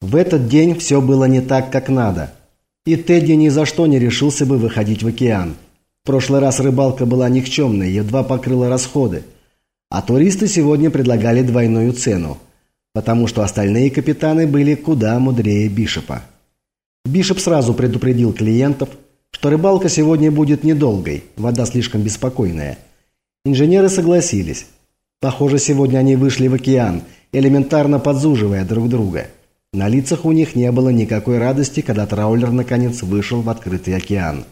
В этот день все было не так, как надо. И Тедди ни за что не решился бы выходить в океан. В прошлый раз рыбалка была никчемной, едва покрыла расходы. А туристы сегодня предлагали двойную цену, потому что остальные капитаны были куда мудрее Бишопа. Бишоп сразу предупредил клиентов, что рыбалка сегодня будет недолгой, вода слишком беспокойная. Инженеры согласились. Похоже, сегодня они вышли в океан, элементарно подзуживая друг друга – на лицах у них не было никакой радости, когда траулер наконец вышел в открытый океан.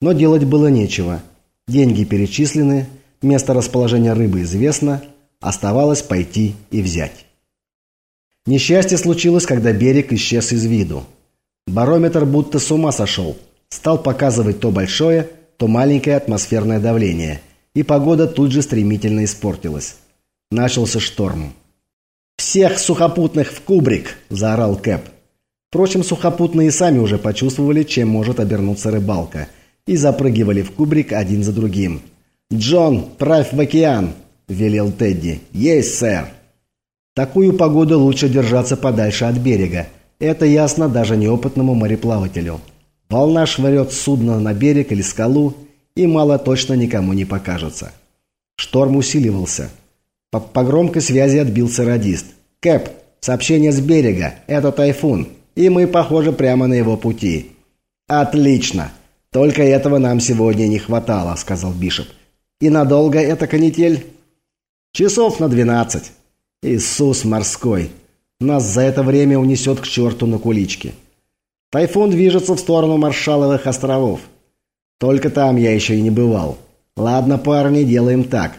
Но делать было нечего. Деньги перечислены, место расположения рыбы известно, оставалось пойти и взять. Несчастье случилось, когда берег исчез из виду. Барометр будто с ума сошел. Стал показывать то большое, то маленькое атмосферное давление. И погода тут же стремительно испортилась. Начался шторм. «Всех сухопутных в кубрик!» – заорал Кэп. Впрочем, сухопутные сами уже почувствовали, чем может обернуться рыбалка, и запрыгивали в кубрик один за другим. «Джон, правь в океан!» – велел Тедди. «Есть, сэр!» Такую погоду лучше держаться подальше от берега. Это ясно даже неопытному мореплавателю. Волна швырет судно на берег или скалу, и мало точно никому не покажется. Шторм усиливался – по, по громкой связи отбился радист. «Кэп, сообщение с берега. Это тайфун. И мы, похоже, прямо на его пути». «Отлично. Только этого нам сегодня не хватало», — сказал Бишоп. «И надолго эта канитель?» «Часов на двенадцать». «Иисус морской. Нас за это время унесет к черту на куличке». «Тайфун движется в сторону Маршаловых островов. Только там я еще и не бывал. Ладно, парни, делаем так.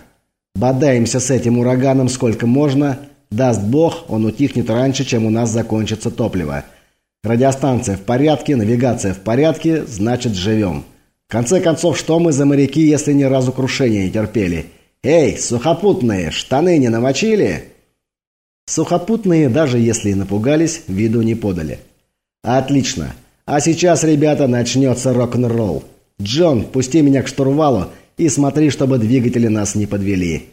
Бодаемся с этим ураганом сколько можно. Даст бог, он утихнет раньше, чем у нас закончится топливо. Радиостанция в порядке, навигация в порядке, значит живем. В конце концов, что мы за моряки, если ни разу крушения не терпели? Эй, сухопутные, штаны не намочили? Сухопутные, даже если и напугались, виду не подали. Отлично. А сейчас, ребята, начнется рок-н-ролл. Джон, пусти меня к штурвалу и смотри, чтобы двигатели нас не подвели.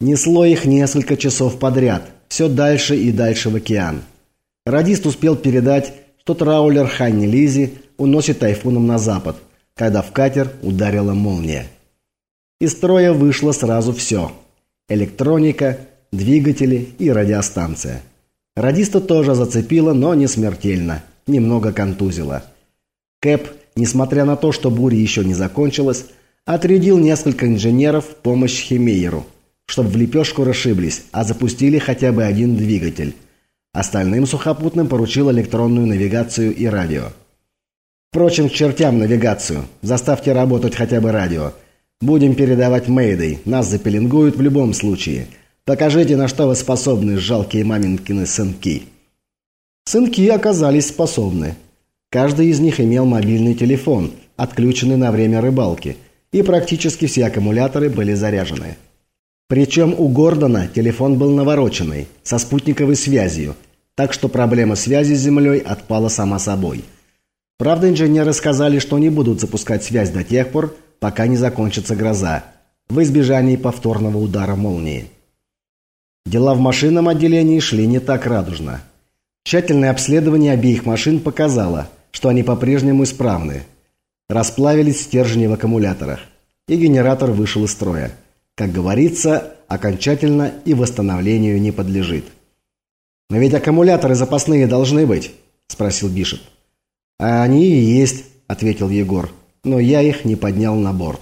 Несло их несколько часов подряд, все дальше и дальше в океан. Радист успел передать, что траулер Ханни Лизи уносит тайфуном на запад, когда в катер ударила молния. Из строя вышло сразу все – электроника, двигатели и радиостанция. Радиста тоже зацепило, но не смертельно, немного контузило. Кэп, несмотря на то, что буря еще не закончилась, Отрядил несколько инженеров в помощь Химейеру, чтобы в лепешку расшиблись, а запустили хотя бы один двигатель. Остальным сухопутным поручил электронную навигацию и радио. Впрочем, к чертям навигацию. Заставьте работать хотя бы радио. Будем передавать Мэйдэй. Нас запеленгуют в любом случае. Покажите, на что вы способны, жалкие маменькины сынки. Сынки оказались способны. Каждый из них имел мобильный телефон, отключенный на время рыбалки – и практически все аккумуляторы были заряжены. Причем у Гордона телефон был навороченный, со спутниковой связью, так что проблема связи с Землей отпала сама собой. Правда, инженеры сказали, что не будут запускать связь до тех пор, пока не закончится гроза, в избежании повторного удара молнии. Дела в машинном отделении шли не так радужно. Тщательное обследование обеих машин показало, что они по-прежнему исправны – Расплавились стержни в аккумуляторах, и генератор вышел из строя. Как говорится, окончательно и восстановлению не подлежит. «Но ведь аккумуляторы запасные должны быть», – спросил Бишоп. «А они и есть», – ответил Егор, – «но я их не поднял на борт».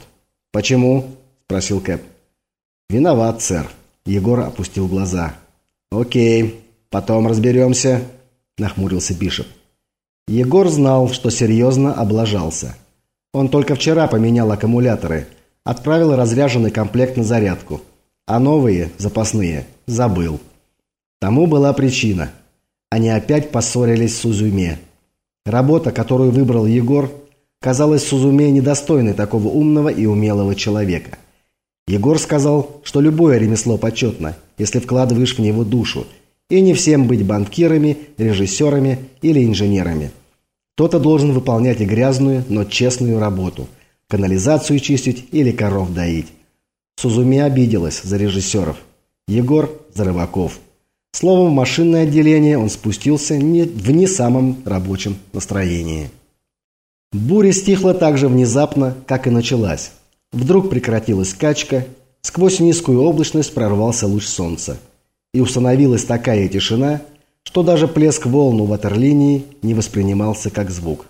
«Почему?» – спросил Кэп. «Виноват, сэр». Егор опустил глаза. «Окей, потом разберемся», – нахмурился Бишоп. Егор знал, что серьезно облажался. Он только вчера поменял аккумуляторы, отправил разряженный комплект на зарядку, а новые, запасные, забыл. Тому была причина. Они опять поссорились с Сузуме. Работа, которую выбрал Егор, казалась Сузуме недостойной такого умного и умелого человека. Егор сказал, что любое ремесло почетно, если вкладываешь в него душу, и не всем быть банкирами, режиссерами или инженерами. Кто-то должен выполнять и грязную, но честную работу. Канализацию чистить или коров доить. Сузуми обиделась за режиссеров. Егор – за рыбаков. Словом, в машинное отделение он спустился не, в не самом рабочем настроении. Буря стихла так же внезапно, как и началась. Вдруг прекратилась качка, сквозь низкую облачность прорвался луч солнца. И установилась такая тишина, что даже плеск волн у ватерлинии не воспринимался как звук.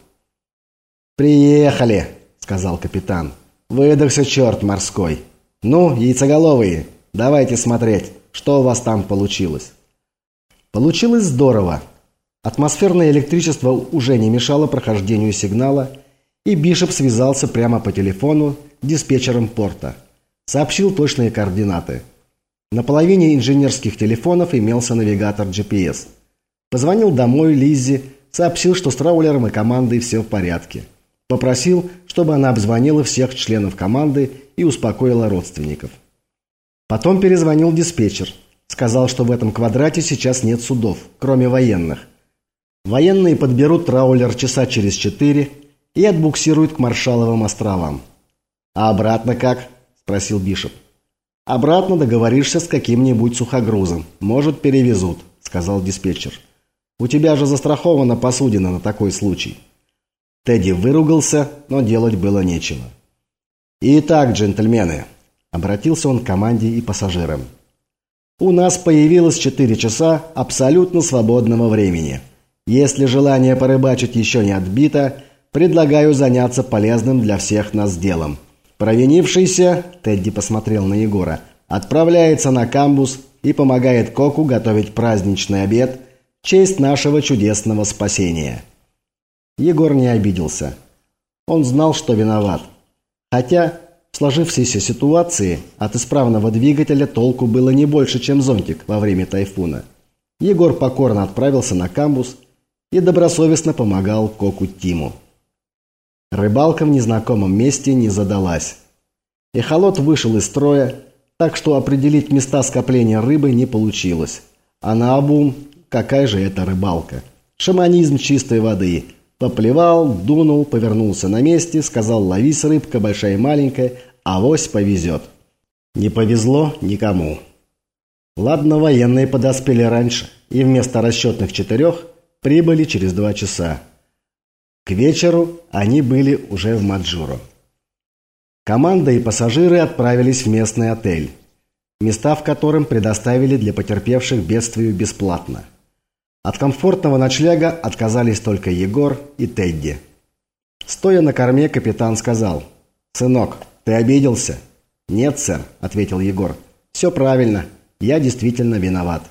«Приехали!» – сказал капитан. «Выдохся черт морской! Ну, яйцеголовые, давайте смотреть, что у вас там получилось!» Получилось здорово. Атмосферное электричество уже не мешало прохождению сигнала, и Бишоп связался прямо по телефону диспетчером порта. Сообщил точные координаты. На половине инженерских телефонов имелся навигатор GPS. Позвонил домой Лиззи, сообщил, что с траулером и командой все в порядке. Попросил, чтобы она обзвонила всех членов команды и успокоила родственников. Потом перезвонил диспетчер. Сказал, что в этом квадрате сейчас нет судов, кроме военных. Военные подберут траулер часа через четыре и отбуксируют к Маршаловым островам. «А обратно как?» – спросил Бишоп. «Обратно договоришься с каким-нибудь сухогрузом. Может, перевезут», – сказал диспетчер. «У тебя же застрахована посудина на такой случай». Тедди выругался, но делать было нечего. «Итак, джентльмены», – обратился он к команде и пассажирам. «У нас появилось 4 часа абсолютно свободного времени. Если желание порыбачить еще не отбито, предлагаю заняться полезным для всех нас делом. Провинившийся, Тедди посмотрел на Егора, отправляется на камбус и помогает Коку готовить праздничный обед в честь нашего чудесного спасения». Егор не обиделся. Он знал, что виноват. Хотя в сложившейся ситуации от исправного двигателя толку было не больше, чем зонтик во время тайфуна. Егор покорно отправился на камбус и добросовестно помогал Коку Тиму. Рыбалка в незнакомом месте не задалась. Эхолот вышел из строя, так что определить места скопления рыбы не получилось. А наобум, какая же это рыбалка? Шаманизм чистой воды – Поплевал, дунул, повернулся на месте, сказал «Ловись, рыбка, большая и маленькая, авось повезет». Не повезло никому. Ладно, военные подоспели раньше, и вместо расчетных четырех прибыли через два часа. К вечеру они были уже в Маджуро. Команда и пассажиры отправились в местный отель, места в котором предоставили для потерпевших бедствию бесплатно. От комфортного ночлега отказались только Егор и Тедди. Стоя на корме, капитан сказал, «Сынок, ты обиделся?» «Нет, сэр», — ответил Егор. «Все правильно. Я действительно виноват».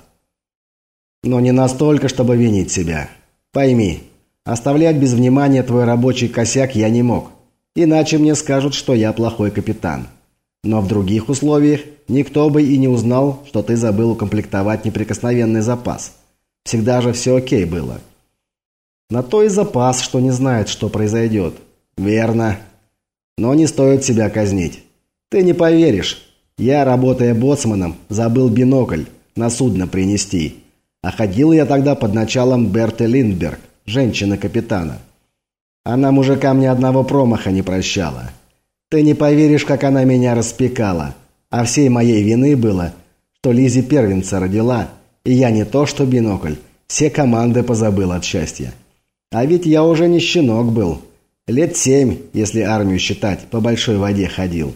«Но не настолько, чтобы винить себя. Пойми, оставлять без внимания твой рабочий косяк я не мог. Иначе мне скажут, что я плохой капитан. Но в других условиях никто бы и не узнал, что ты забыл укомплектовать неприкосновенный запас». Всегда же все окей было. На то и запас, что не знает, что произойдет. Верно. Но не стоит себя казнить. Ты не поверишь. Я, работая боцманом, забыл бинокль на судно принести. А ходил я тогда под началом Берты Линдберг, женщины-капитана. Она мужикам ни одного промаха не прощала. Ты не поверишь, как она меня распекала. А всей моей вины было, что Лизи первенца родила – и я не то что бинокль, все команды позабыл от счастья. А ведь я уже не щенок был. Лет семь, если армию считать, по большой воде ходил.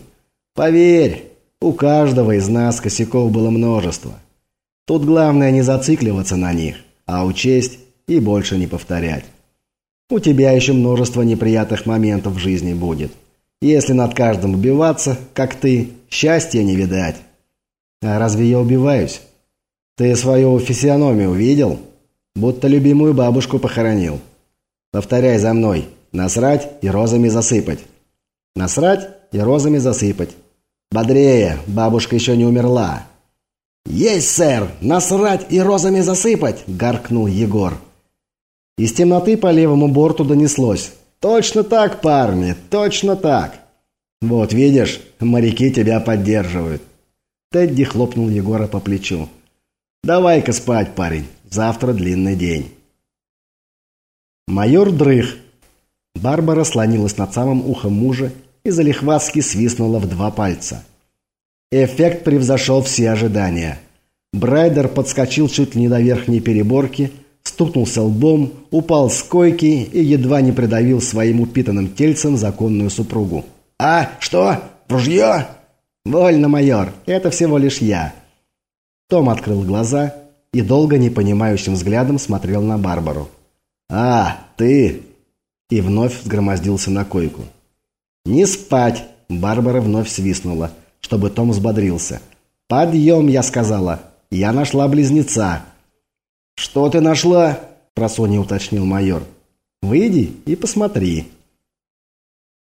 Поверь, у каждого из нас косяков было множество. Тут главное не зацикливаться на них, а учесть и больше не повторять. У тебя еще множество неприятных моментов в жизни будет. Если над каждым убиваться, как ты, счастья не видать. А разве я убиваюсь? Ты свою физиономию видел? Будто любимую бабушку похоронил. Повторяй за мной. Насрать и розами засыпать. Насрать и розами засыпать. Бодрее, бабушка еще не умерла. «Есть, сэр! Насрать и розами засыпать!» – гаркнул Егор. Из темноты по левому борту донеслось. «Точно так, парни, точно так!» «Вот видишь, моряки тебя поддерживают!» Тедди хлопнул Егора по плечу. Давай-ка спать, парень. Завтра длинный день. Майор дрых. Барбара слонилась над самым ухом мужа и залихватски свистнула в два пальца. Эффект превзошел все ожидания. Брайдер подскочил чуть ли не до верхней переборки, стукнулся лбом, упал с койки и едва не придавил своим упитанным тельцем законную супругу. «А, что? Ружье?» «Вольно, майор, это всего лишь я». Том открыл глаза и долго непонимающим взглядом смотрел на Барбару. «А, ты!» И вновь сгромоздился на койку. «Не спать!» Барбара вновь свистнула, чтобы Том взбодрился. «Подъем!» я сказала. «Я нашла близнеца». «Что ты нашла?» просонья уточнил майор. «Выйди и посмотри».